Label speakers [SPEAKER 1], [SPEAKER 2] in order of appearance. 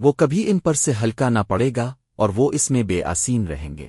[SPEAKER 1] وہ کبھی ان پر سے ہلکا نہ پڑے گا اور وہ اس میں بے آسین رہیں گے۔